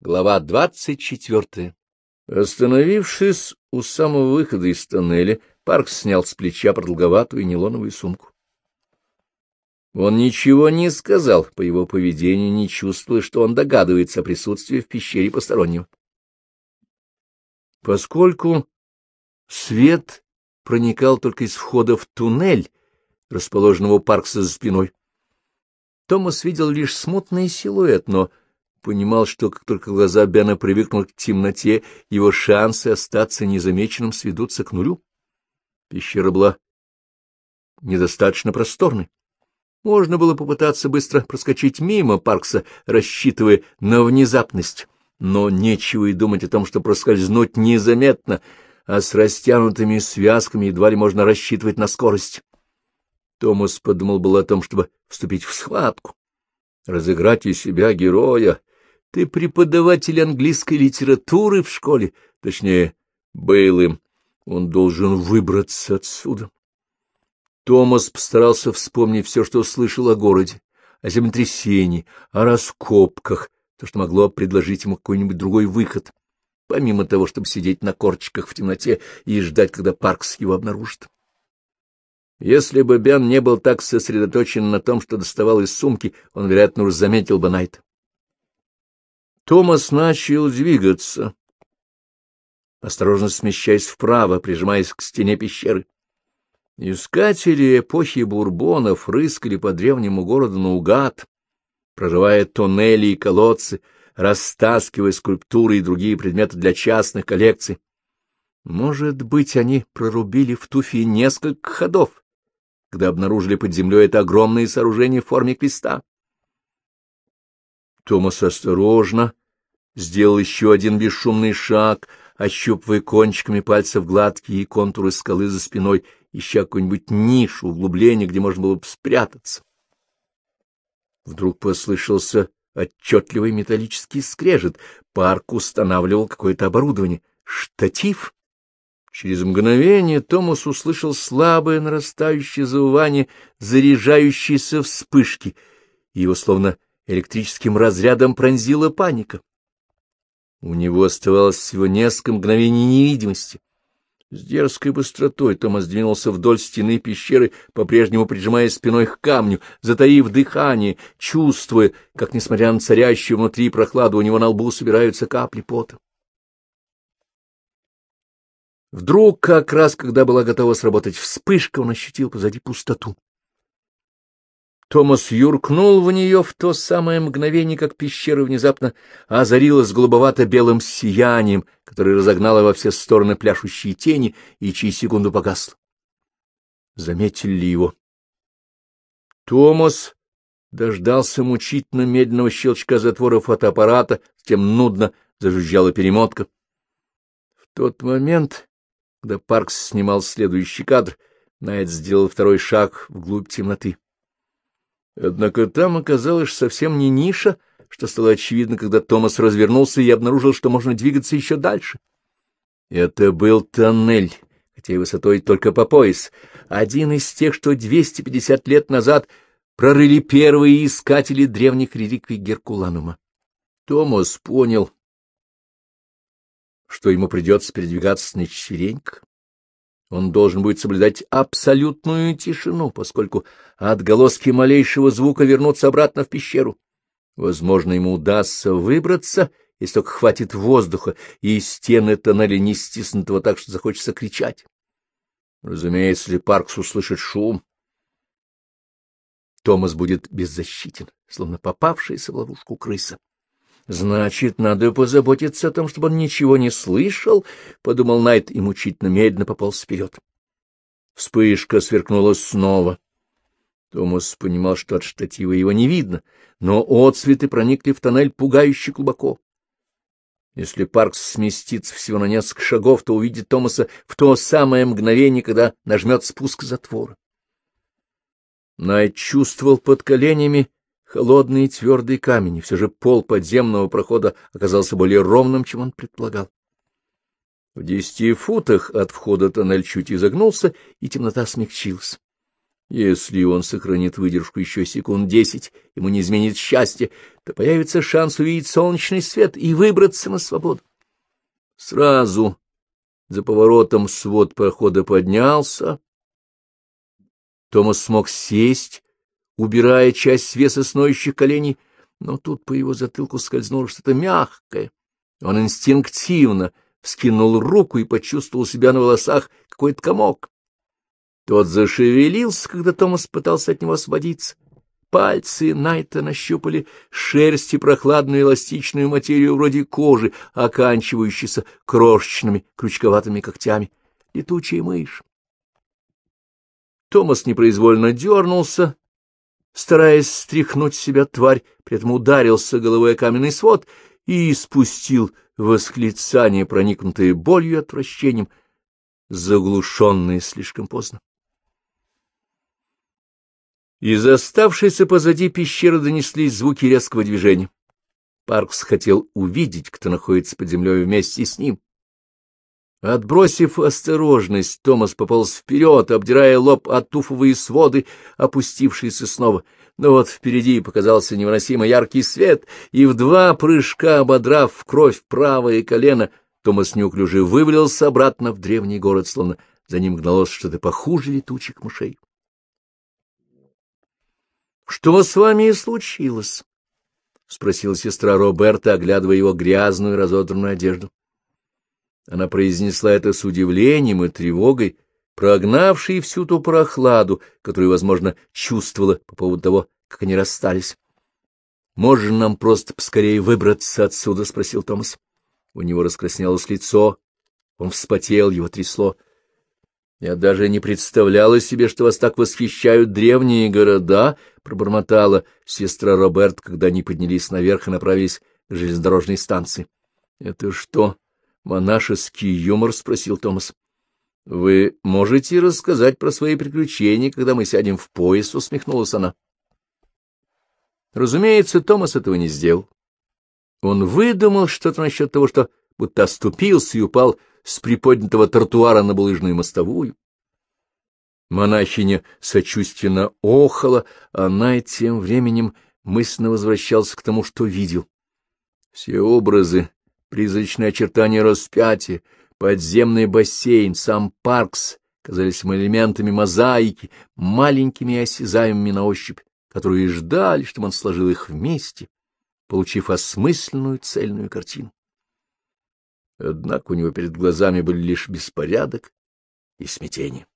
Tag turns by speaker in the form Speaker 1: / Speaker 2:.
Speaker 1: Глава двадцать четвертая. Остановившись у самого выхода из тоннеля, Паркс снял с плеча продолговатую нейлоновую сумку. Он ничего не сказал, по его поведению не чувствуя, что он догадывается о присутствии в пещере постороннего. Поскольку свет проникал только из входа в туннель, расположенного Паркса за спиной, Томас видел лишь смутный силуэт, но понимал, что как только глаза Бена привыкнут к темноте, его шансы остаться незамеченным сведутся к нулю. Пещера была недостаточно просторной. Можно было попытаться быстро проскочить мимо Паркса, рассчитывая на внезапность, но нечего и думать о том, что проскользнуть незаметно, а с растянутыми связками едва ли можно рассчитывать на скорость. Томас подумал было о том, чтобы вступить в схватку, разыграть из себя героя, ты преподаватель английской литературы в школе, точнее, был им. Он должен выбраться отсюда. Томас постарался вспомнить все, что слышал о городе, о землетрясении, о раскопках, то, что могло предложить ему какой-нибудь другой выход, помимо того, чтобы сидеть на корточках в темноте и ждать, когда Паркс его обнаружит. Если бы Бен не был так сосредоточен на том, что доставал из сумки, он, вероятно, уже заметил бы Найта. Томас начал двигаться, осторожно смещаясь вправо, прижимаясь к стене пещеры. Искатели эпохи бурбонов рыскали по древнему городу наугад, проживая тоннели и колодцы, растаскивая скульптуры и другие предметы для частных коллекций. Может быть, они прорубили в туфе несколько ходов, когда обнаружили под землей это огромное сооружение в форме креста. Томас осторожно сделал еще один бесшумный шаг, ощупывая кончиками пальцев гладкие контуры скалы за спиной, ища какую-нибудь нишу, углубление, где можно было бы спрятаться. Вдруг послышался отчетливый металлический скрежет. Парк устанавливал какое-то оборудование. Штатив? Через мгновение Томас услышал слабое нарастающее завывание заряжающейся вспышки. Его словно электрическим разрядом пронзила паника. У него оставалось всего несколько мгновений невидимости. С дерзкой быстротой Томас двинулся вдоль стены пещеры, по-прежнему прижимая спиной к камню, затаив дыхание, чувствуя, как, несмотря на царящую внутри прохладу, у него на лбу собираются капли пота. Вдруг, как раз когда была готова сработать вспышка, он ощутил позади пустоту. Томас юркнул в нее в то самое мгновение, как пещера внезапно озарилась голубовато-белым сиянием, которое разогнало во все стороны пляшущие тени и через секунду погасло. Заметили ли его? Томас дождался мучительно медленного щелчка затвора фотоаппарата, тем нудно зажужжала перемотка. В тот момент, когда Паркс снимал следующий кадр, Найт сделал второй шаг вглубь темноты. Однако там оказалось совсем не ниша, что стало очевидно, когда Томас развернулся и обнаружил, что можно двигаться еще дальше. Это был тоннель, хотя и высотой только по пояс, один из тех, что 250 лет назад прорыли первые искатели древних реликвий Геркуланума. Томас понял, что ему придется передвигаться на четвереньках. Он должен будет соблюдать абсолютную тишину, поскольку отголоски малейшего звука вернутся обратно в пещеру. Возможно, ему удастся выбраться, если только хватит воздуха, и стены тоннеля не стиснутого так, что захочется кричать. Разумеется, если Паркс услышит шум, Томас будет беззащитен, словно попавшаяся в ловушку крыса. Значит, надо позаботиться о том, чтобы он ничего не слышал, — подумал Найт и мучительно медленно пополз вперед. Вспышка сверкнула снова. Томас понимал, что от штатива его не видно, но отцветы проникли в тоннель пугающе глубоко. Если Паркс сместится всего на несколько шагов, то увидит Томаса в то самое мгновение, когда нажмет спуск затвора. Найт чувствовал под коленями холодный и твердый камень, и все же пол подземного прохода оказался более ровным, чем он предполагал. В десяти футах от входа тоннель чуть изогнулся, и темнота смягчилась. Если он сохранит выдержку еще секунд десять, ему не изменит счастье, то появится шанс увидеть солнечный свет и выбраться на свободу. Сразу за поворотом свод прохода поднялся. Томас смог сесть, убирая часть веса с ноющих коленей, но тут по его затылку скользнуло что-то мягкое. Он инстинктивно вскинул руку и почувствовал себя на волосах какой-то комок. Тот зашевелился, когда Томас пытался от него освободиться. Пальцы Найта нащупали шерсть и прохладную эластичную материю вроде кожи, оканчивающейся крошечными крючковатыми когтями. Летучая мышь. Томас непроизвольно дернулся, стараясь стряхнуть себя тварь, при этом ударился головой о каменный свод и спустил восклицание, проникнутое болью и отвращением, заглушенное слишком поздно. Из оставшейся позади пещеры донеслись звуки резкого движения. Паркс хотел увидеть, кто находится под землей вместе с ним. Отбросив осторожность, Томас пополз вперед, обдирая лоб от туфовые своды, опустившиеся снова. Но вот впереди показался невыносимо яркий свет, и в два прыжка, ободрав в кровь правое колено, Томас неуклюже вывалился обратно в древний город, словно за ним гналось что-то похуже летучих мышей. Что с вами и случилось? — спросила сестра Роберта, оглядывая его грязную разодранную одежду. Она произнесла это с удивлением и тревогой, прогнавшей всю ту прохладу, которую, возможно, чувствовала по поводу того, как они расстались. — Можно нам просто поскорее выбраться отсюда? — спросил Томас. У него раскраснелось лицо, он вспотел, его трясло. Я даже не представляла себе, что вас так восхищают древние города, — пробормотала сестра Роберт, когда они поднялись наверх и направились к железнодорожной станции. — Это что, монашеский юмор? — спросил Томас. — Вы можете рассказать про свои приключения, когда мы сядем в поезд? — усмехнулась она. Разумеется, Томас этого не сделал. Он выдумал что-то насчет того, что будто оступился и упал с приподнятого тротуара на булыжную мостовую. Монахиня сочувственно охала, а Найт тем временем мысленно возвращался к тому, что видел. Все образы, призрачные очертания распятия, подземный бассейн, сам Паркс казались ему элементами мозаики, маленькими и осязаемыми на ощупь, которые ждали, чтобы он сложил их вместе, получив осмысленную цельную картину. Однако у него перед глазами были лишь беспорядок и смятение.